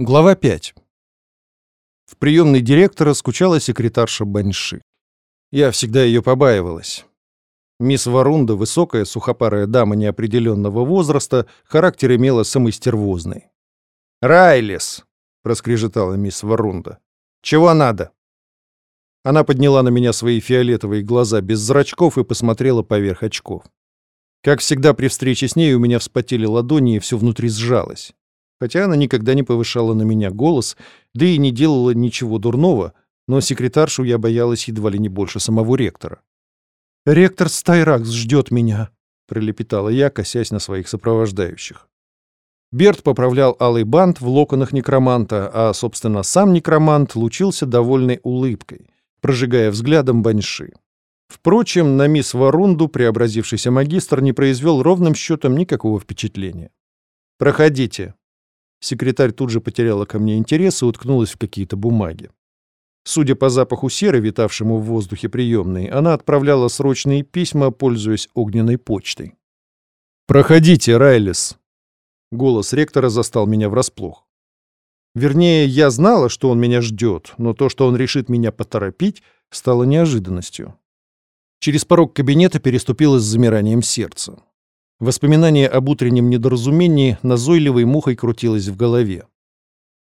Глава 5. В приемной директора скучала секретарша Баньши. Я всегда ее побаивалась. Мисс Варунда, высокая, сухопарая дама неопределенного возраста, характер имела самостервозный. «Райлис!» — проскрежетала мисс Варунда. «Чего надо?» Она подняла на меня свои фиолетовые глаза без зрачков и посмотрела поверх очков. Как всегда при встрече с ней у меня вспотели ладони и все внутри сжалось хотя она никогда не повышала на меня голос, да и не делала ничего дурного, но секретаршу я боялась едва ли не больше самого ректора. «Ректор Стайракс ждет меня», — пролепетала я, косясь на своих сопровождающих. Берт поправлял алый бант в локонах некроманта, а, собственно, сам некромант лучился довольной улыбкой, прожигая взглядом баньши. Впрочем, на мисс Варунду преобразившийся магистр не произвел ровным счетом никакого впечатления. «Проходите», Секретарь тут же потеряла ко мне интерес и уткнулась в какие-то бумаги. Судя по запаху серы, витавшему в воздухе приемной, она отправляла срочные письма, пользуясь огненной почтой. «Проходите, Райлис!» Голос ректора застал меня врасплох. Вернее, я знала, что он меня ждет, но то, что он решит меня поторопить, стало неожиданностью. Через порог кабинета переступила с замиранием сердца. Воспоминание об утреннем недоразумении назойливой мухой крутилось в голове.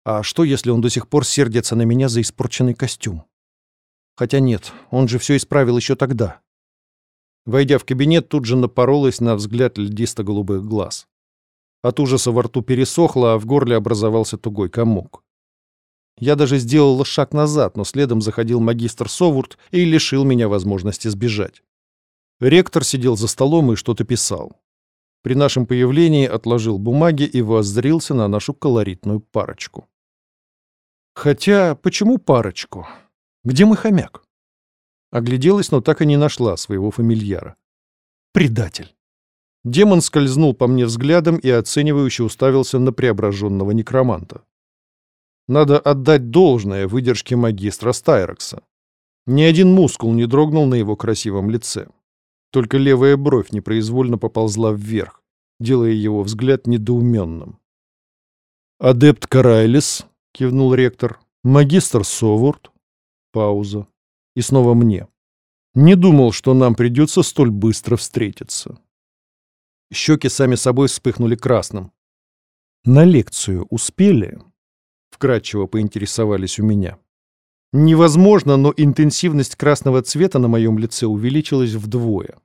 А что, если он до сих пор сердится на меня за испорченный костюм? Хотя нет, он же все исправил еще тогда. Войдя в кабинет, тут же напоролась на взгляд льдисто-голубых глаз. От ужаса во рту пересохло, а в горле образовался тугой комок. Я даже сделала шаг назад, но следом заходил магистр Совурт и лишил меня возможности сбежать. Ректор сидел за столом и что-то писал. При нашем появлении отложил бумаги и воззрился на нашу колоритную парочку. Хотя, почему парочку? Где мой хомяк? Огляделась, но так и не нашла своего фамильяра. Предатель. Демон скользнул по мне взглядом и оценивающе уставился на преображенного некроманта. Надо отдать должное выдержке магистра Стайрокса. Ни один мускул не дрогнул на его красивом лице. Только левая бровь непроизвольно поползла вверх, делая его взгляд недоуменным. «Адепт Карайлис», — кивнул ректор, — «магистр Совурд». Пауза. И снова мне. Не думал, что нам придется столь быстро встретиться. Щеки сами собой вспыхнули красным. «На лекцию успели?» — вкратчиво поинтересовались у меня. Невозможно, но интенсивность красного цвета на моем лице увеличилась вдвое.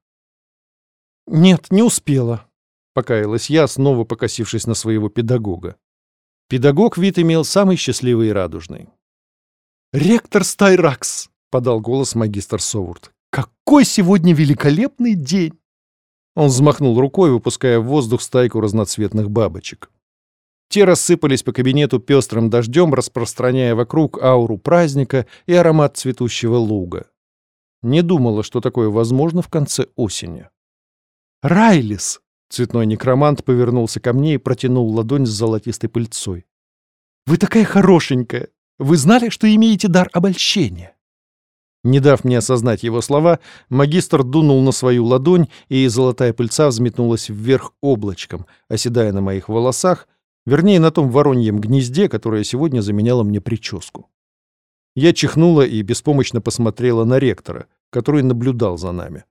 «Нет, не успела», — покаялась я, снова покосившись на своего педагога. Педагог вид имел самый счастливый и радужный. «Ректор Стайракс!» — подал голос магистр Совурт. «Какой сегодня великолепный день!» Он взмахнул рукой, выпуская в воздух стайку разноцветных бабочек. Те рассыпались по кабинету пестрым дождем, распространяя вокруг ауру праздника и аромат цветущего луга. Не думала, что такое возможно в конце осени. «Райлис!» — цветной некромант повернулся ко мне и протянул ладонь с золотистой пыльцой. «Вы такая хорошенькая! Вы знали, что имеете дар обольщения?» Не дав мне осознать его слова, магистр дунул на свою ладонь, и золотая пыльца взметнулась вверх облачком, оседая на моих волосах, Вернее, на том вороньем гнезде, которое сегодня заменяло мне прическу. Я чихнула и беспомощно посмотрела на ректора, который наблюдал за нами.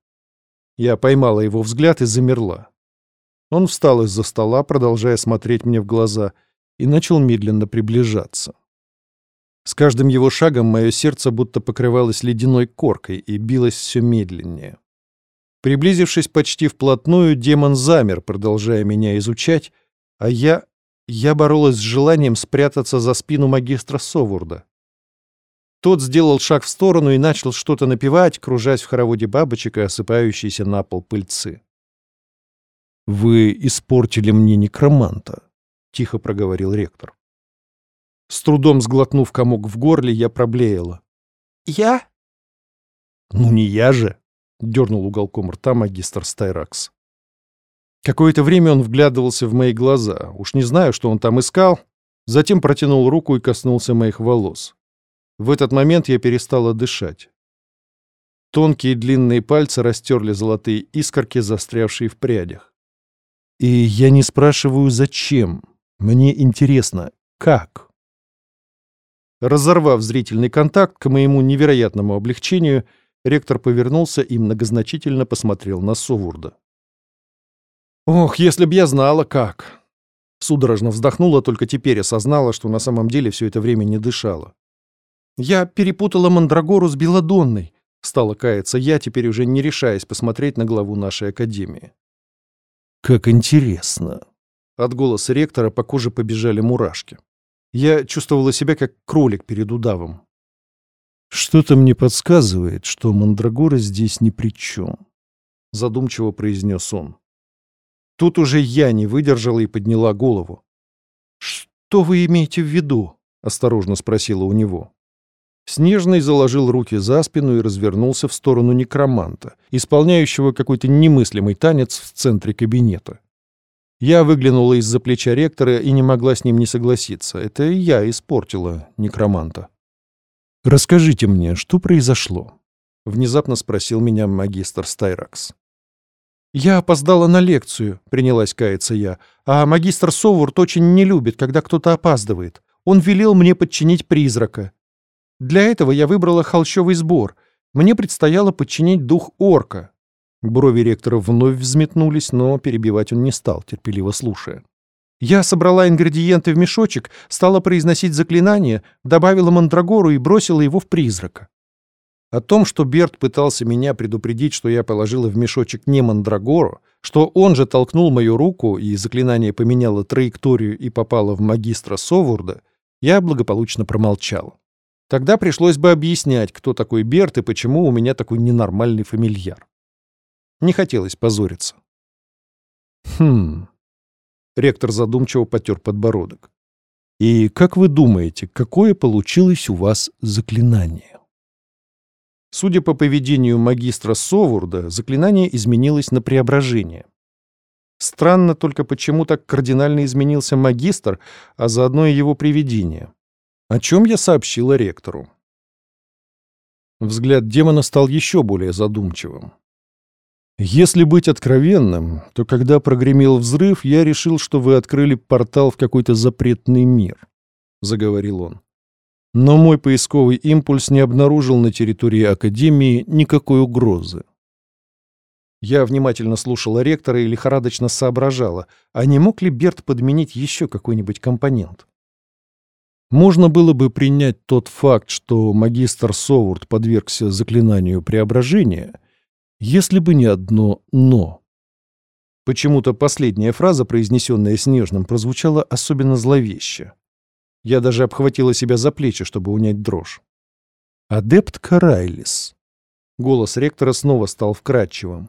Я поймала его взгляд и замерла. Он встал из-за стола, продолжая смотреть мне в глаза, и начал медленно приближаться. С каждым его шагом мое сердце будто покрывалось ледяной коркой и билось все медленнее. Приблизившись почти вплотную, демон замер, продолжая меня изучать, а я я боролась с желанием спрятаться за спину магистра Совурда. Тот сделал шаг в сторону и начал что-то напевать, кружась в хороводе бабочек и осыпающейся на пол пыльцы. «Вы испортили мне некроманта», — тихо проговорил ректор. С трудом сглотнув комок в горле, я проблеяла. «Я?» «Ну не я же», — дернул уголком рта магистр Стайракс. Какое-то время он вглядывался в мои глаза. Уж не знаю, что он там искал. Затем протянул руку и коснулся моих волос. В этот момент я перестала дышать. Тонкие длинные пальцы растерли золотые искорки, застрявшие в прядях. И я не спрашиваю, зачем. Мне интересно, как. Разорвав зрительный контакт, к моему невероятному облегчению, ректор повернулся и многозначительно посмотрел на Совурда. «Ох, если б я знала, как!» Судорожно вздохнула, только теперь осознала, что на самом деле все это время не дышала. «Я перепутала Мандрагору с Беладонной», — стала каяться я, теперь уже не решаясь посмотреть на главу нашей академии. «Как интересно!» От голоса ректора по коже побежали мурашки. Я чувствовала себя как кролик перед удавом. «Что-то мне подсказывает, что Мандрагора здесь ни при чем», — задумчиво произнес он. Тут уже я не выдержала и подняла голову. «Что вы имеете в виду?» — осторожно спросила у него. Снежный заложил руки за спину и развернулся в сторону некроманта, исполняющего какой-то немыслимый танец в центре кабинета. Я выглянула из-за плеча ректора и не могла с ним не согласиться. Это я испортила некроманта. «Расскажите мне, что произошло?» — внезапно спросил меня магистр Стайракс. «Я опоздала на лекцию», — принялась каяться я, «а магистр Совурт очень не любит, когда кто-то опаздывает. Он велел мне подчинить призрака. Для этого я выбрала холщовый сбор. Мне предстояло подчинить дух орка, Брови ректора вновь взметнулись, но перебивать он не стал, терпеливо слушая. Я собрала ингредиенты в мешочек, стала произносить заклинание, добавила мандрагору и бросила его в призрака. О том, что Берт пытался меня предупредить, что я положила в мешочек не мандрагору, что он же толкнул мою руку, и заклинание поменяло траекторию и попало в магистра Совурда, я благополучно промолчала. Тогда пришлось бы объяснять, кто такой Берт и почему у меня такой ненормальный фамильяр. Не хотелось позориться. Хм. Ректор задумчиво потер подбородок. И как вы думаете, какое получилось у вас заклинание? Судя по поведению магистра Совурда, заклинание изменилось на преображение. Странно только, почему так кардинально изменился магистр, а заодно и его привидение. О чем я сообщила ректору. Взгляд демона стал еще более задумчивым. Если быть откровенным, то когда прогремел взрыв, я решил, что вы открыли портал в какой-то запретный мир, — заговорил он. Но мой поисковый импульс не обнаружил на территории Академии никакой угрозы. Я внимательно слушала ректора и лихорадочно соображала, а не мог ли Берт подменить еще какой-нибудь компонент? Можно было бы принять тот факт, что магистр Совурд подвергся заклинанию преображения, если бы не одно «но». Почему-то последняя фраза, произнесенная Снежным, прозвучала особенно зловеще. Я даже обхватила себя за плечи, чтобы унять дрожь. «Адепт Карайлис». Голос ректора снова стал вкрадчивым.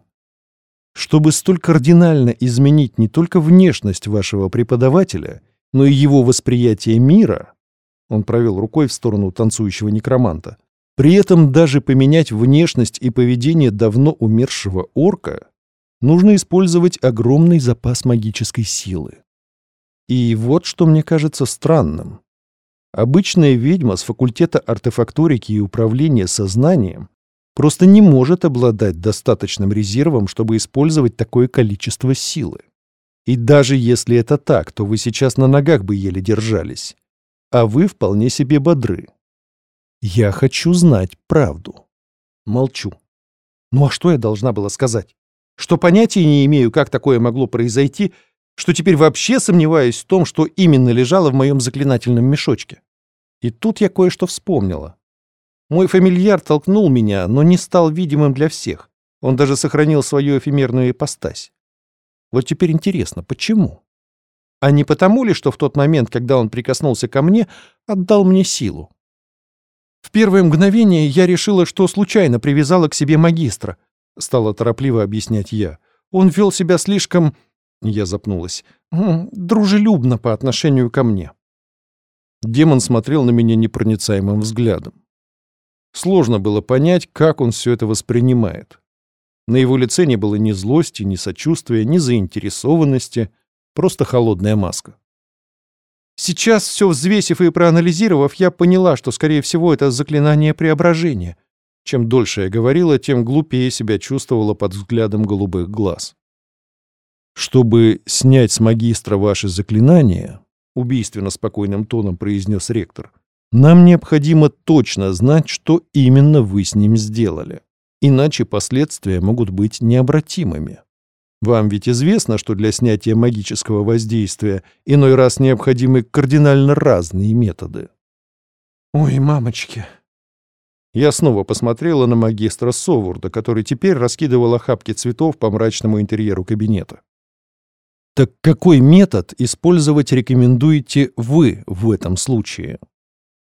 «Чтобы столь кардинально изменить не только внешность вашего преподавателя, но и его восприятие мира», он провел рукой в сторону танцующего некроманта, при этом даже поменять внешность и поведение давно умершего орка нужно использовать огромный запас магической силы. И вот что мне кажется странным. Обычная ведьма с факультета артефакторики и управления сознанием просто не может обладать достаточным резервом, чтобы использовать такое количество силы. И даже если это так, то вы сейчас на ногах бы еле держались. А вы вполне себе бодры. Я хочу знать правду. Молчу. Ну а что я должна была сказать? Что понятия не имею, как такое могло произойти, что теперь вообще сомневаюсь в том, что именно лежало в моем заклинательном мешочке. И тут я кое-что вспомнила. Мой фамильяр толкнул меня, но не стал видимым для всех. Он даже сохранил свою эфемерную ипостась. Вот теперь интересно, почему? А не потому ли, что в тот момент, когда он прикоснулся ко мне, отдал мне силу? В первое мгновение я решила, что случайно привязала к себе магистра, стала торопливо объяснять я. Он вел себя слишком... Я запнулась. Дружелюбно по отношению ко мне. Демон смотрел на меня непроницаемым взглядом. Сложно было понять, как он все это воспринимает. На его лице не было ни злости, ни сочувствия, ни заинтересованности, просто холодная маска. Сейчас, все взвесив и проанализировав, я поняла, что, скорее всего, это заклинание преображения. Чем дольше я говорила, тем глупее себя чувствовала под взглядом голубых глаз. «Чтобы снять с магистра ваши заклинания», — убийственно спокойным тоном произнес ректор, Нам необходимо точно знать, что именно вы с ним сделали. Иначе последствия могут быть необратимыми. Вам ведь известно, что для снятия магического воздействия иной раз необходимы кардинально разные методы. Ой, мамочки. Я снова посмотрела на магистра Совурда, который теперь раскидывал охапки цветов по мрачному интерьеру кабинета. Так какой метод использовать рекомендуете вы в этом случае?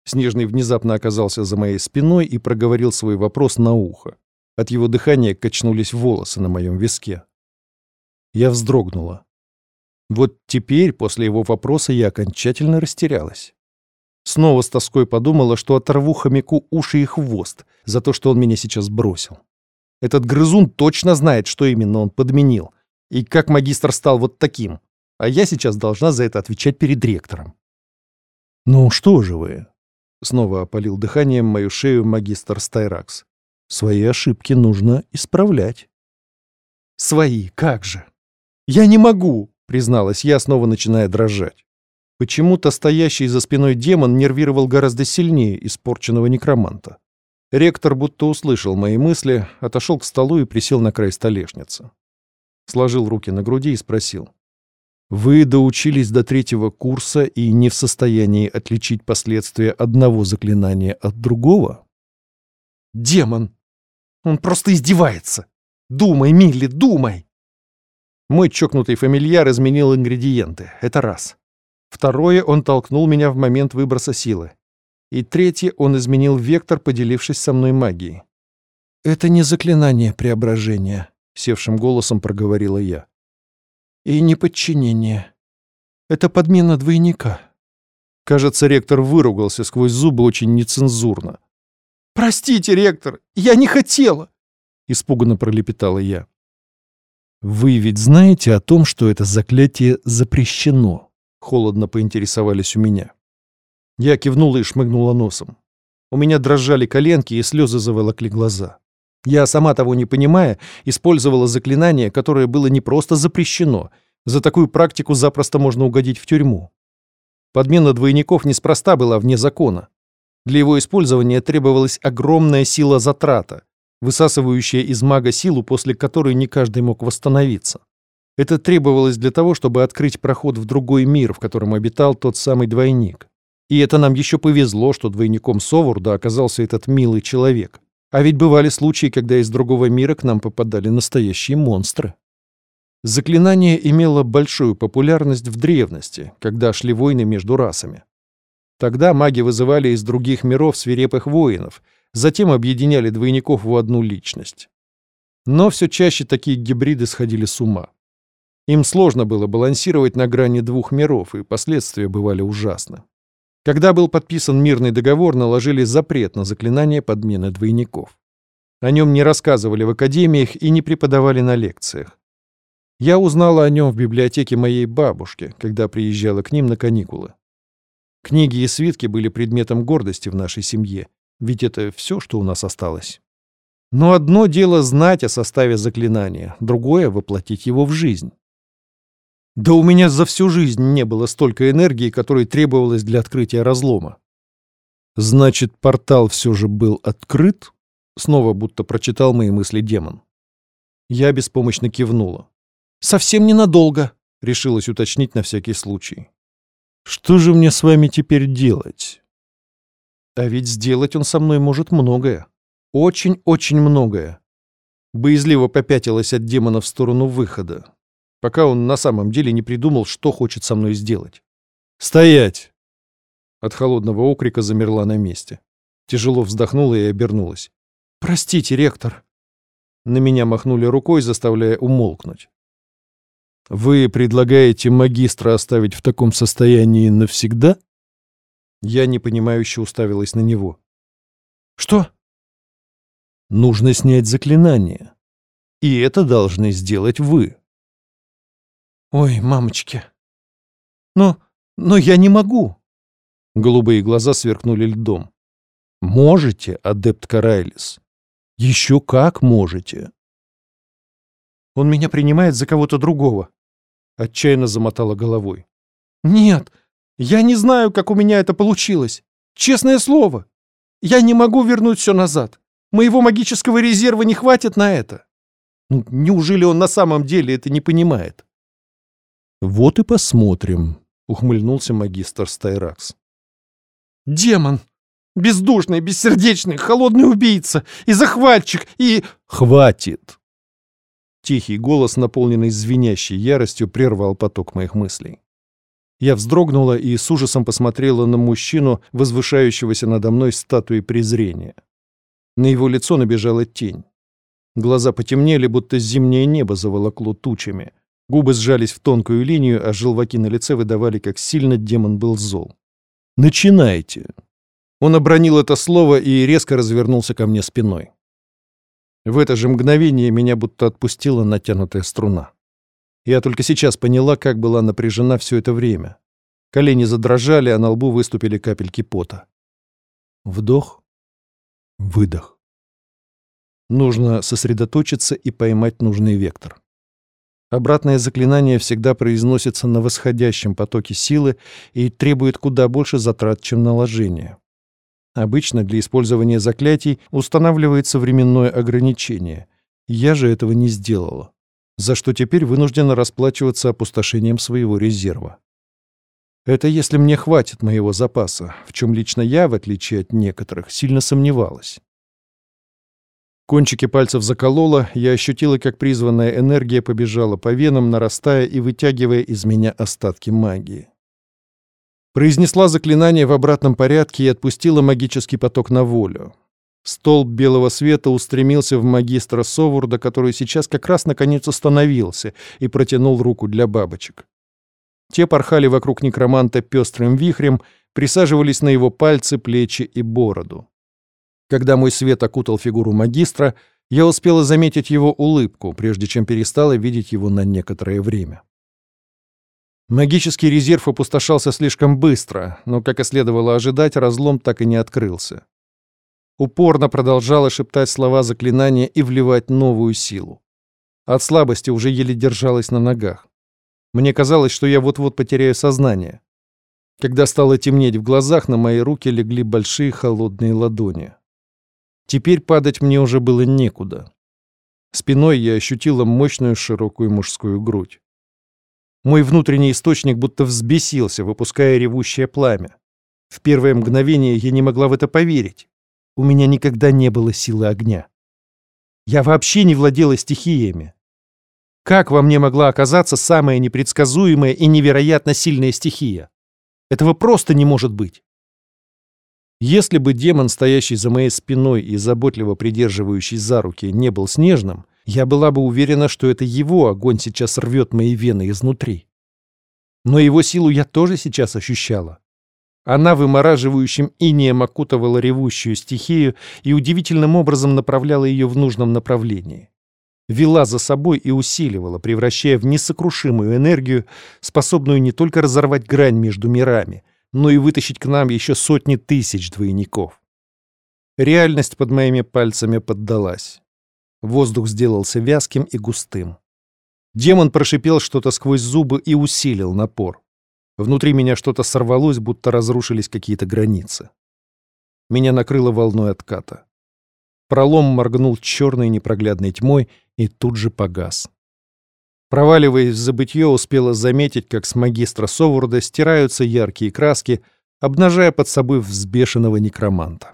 Снежный внезапно оказался за моей спиной и проговорил свой вопрос на ухо. От его дыхания качнулись волосы на моем виске. Я вздрогнула. Вот теперь, после его вопроса, я окончательно растерялась. Снова с тоской подумала, что оторву хомяку уши и хвост за то, что он меня сейчас бросил. Этот грызун точно знает, что именно он подменил, и как магистр стал вот таким, а я сейчас должна за это отвечать перед ректором. «Ну что же вы?» Снова опалил дыханием мою шею магистр Стайракс. «Свои ошибки нужно исправлять». «Свои, как же!» «Я не могу!» — призналась я, снова начиная дрожать. Почему-то стоящий за спиной демон нервировал гораздо сильнее испорченного некроманта. Ректор будто услышал мои мысли, отошел к столу и присел на край столешницы. Сложил руки на груди и спросил. Вы доучились до третьего курса и не в состоянии отличить последствия одного заклинания от другого? Демон! Он просто издевается! Думай, Милли, думай! Мой чокнутый фамильяр изменил ингредиенты. Это раз. Второе, он толкнул меня в момент выброса силы. И третье, он изменил вектор, поделившись со мной магией. «Это не заклинание преображения», — севшим голосом проговорила я и неподчинение. Это подмена двойника. Кажется, ректор выругался сквозь зубы очень нецензурно. «Простите, ректор, я не хотела!» — испуганно пролепетала я. «Вы ведь знаете о том, что это заклятие запрещено?» — холодно поинтересовались у меня. Я кивнула и шмыгнула носом. У меня дрожали коленки и слезы заволокли глаза. Я, сама того не понимая, использовала заклинание, которое было не просто запрещено. За такую практику запросто можно угодить в тюрьму. Подмена двойников неспроста была вне закона. Для его использования требовалась огромная сила затрата, высасывающая из мага силу, после которой не каждый мог восстановиться. Это требовалось для того, чтобы открыть проход в другой мир, в котором обитал тот самый двойник. И это нам еще повезло, что двойником Совурда оказался этот милый человек. А ведь бывали случаи, когда из другого мира к нам попадали настоящие монстры. Заклинание имело большую популярность в древности, когда шли войны между расами. Тогда маги вызывали из других миров свирепых воинов, затем объединяли двойников в одну личность. Но все чаще такие гибриды сходили с ума. Им сложно было балансировать на грани двух миров, и последствия бывали ужасны. Когда был подписан мирный договор, наложили запрет на заклинание подмены двойников. О нем не рассказывали в академиях и не преподавали на лекциях. Я узнала о нем в библиотеке моей бабушки, когда приезжала к ним на каникулы. Книги и свитки были предметом гордости в нашей семье, ведь это все, что у нас осталось. Но одно дело знать о составе заклинания, другое — воплотить его в жизнь. Да у меня за всю жизнь не было столько энергии, которой требовалось для открытия разлома. Значит, портал все же был открыт? Снова будто прочитал мои мысли демон. Я беспомощно кивнула. «Совсем ненадолго», — решилась уточнить на всякий случай. «Что же мне с вами теперь делать?» А ведь сделать он со мной может многое. Очень-очень многое. Боязливо попятилась от демона в сторону выхода пока он на самом деле не придумал, что хочет со мной сделать. «Стоять!» От холодного окрика замерла на месте. Тяжело вздохнула и обернулась. «Простите, ректор!» На меня махнули рукой, заставляя умолкнуть. «Вы предлагаете магистра оставить в таком состоянии навсегда?» Я непонимающе уставилась на него. «Что?» «Нужно снять заклинание. И это должны сделать вы». Ой, мамочки. Но, но я не могу. Голубые глаза сверкнули льдом. Можете, адепт Карайлис. Еще как можете. Он меня принимает за кого-то другого. Отчаянно замотала головой. Нет, я не знаю, как у меня это получилось. Честное слово. Я не могу вернуть все назад. Моего магического резерва не хватит на это. Ну, неужели он на самом деле это не понимает? Вот и посмотрим, ухмыльнулся магистр Стайракс. Демон! Бездушный, бессердечный, холодный убийца и захватчик, и... Хватит! Тихий голос, наполненный звенящей яростью, прервал поток моих мыслей. Я вздрогнула и с ужасом посмотрела на мужчину, возвышающегося надо мной статуей презрения. На его лицо набежала тень. Глаза потемнели, будто зимнее небо заволокло тучами. Губы сжались в тонкую линию, а желваки на лице выдавали, как сильно демон был зол. «Начинайте!» Он обронил это слово и резко развернулся ко мне спиной. В это же мгновение меня будто отпустила натянутая струна. Я только сейчас поняла, как была напряжена все это время. Колени задрожали, а на лбу выступили капельки пота. Вдох, выдох. Нужно сосредоточиться и поймать нужный вектор. Обратное заклинание всегда произносится на восходящем потоке силы и требует куда больше затрат, чем наложение. Обычно для использования заклятий устанавливается временное ограничение. Я же этого не сделала, за что теперь вынуждена расплачиваться опустошением своего резерва. Это если мне хватит моего запаса, в чем лично я, в отличие от некоторых, сильно сомневалась. Кончики пальцев заколола, я ощутила, как призванная энергия побежала по венам, нарастая и вытягивая из меня остатки магии. Произнесла заклинание в обратном порядке и отпустила магический поток на волю. Столб белого света устремился в магистра Совурда, который сейчас как раз наконец остановился и протянул руку для бабочек. Те порхали вокруг некроманта пестрым вихрем, присаживались на его пальцы, плечи и бороду. Когда мой свет окутал фигуру магистра, я успела заметить его улыбку, прежде чем перестала видеть его на некоторое время. Магический резерв опустошался слишком быстро, но, как и следовало ожидать, разлом так и не открылся. Упорно продолжала шептать слова заклинания и вливать новую силу. От слабости уже еле держалась на ногах. Мне казалось, что я вот-вот потеряю сознание. Когда стало темнеть в глазах, на мои руки легли большие холодные ладони. Теперь падать мне уже было некуда. Спиной я ощутила мощную широкую мужскую грудь. Мой внутренний источник будто взбесился, выпуская ревущее пламя. В первое мгновение я не могла в это поверить. У меня никогда не было силы огня. Я вообще не владела стихиями. Как во мне могла оказаться самая непредсказуемая и невероятно сильная стихия? Этого просто не может быть. Если бы демон, стоящий за моей спиной и заботливо придерживающий за руки, не был снежным, я была бы уверена, что это его огонь сейчас рвет мои вены изнутри. Но его силу я тоже сейчас ощущала. Она вымораживающим инеем окутывала ревущую стихию и удивительным образом направляла ее в нужном направлении. Вела за собой и усиливала, превращая в несокрушимую энергию, способную не только разорвать грань между мирами, но и вытащить к нам еще сотни тысяч двойников. Реальность под моими пальцами поддалась. Воздух сделался вязким и густым. Демон прошипел что-то сквозь зубы и усилил напор. Внутри меня что-то сорвалось, будто разрушились какие-то границы. Меня накрыло волной отката. Пролом моргнул черной непроглядной тьмой и тут же погас. Проваливаясь в забытье, успела заметить, как с магистра Совурда стираются яркие краски, обнажая под собой взбешенного некроманта.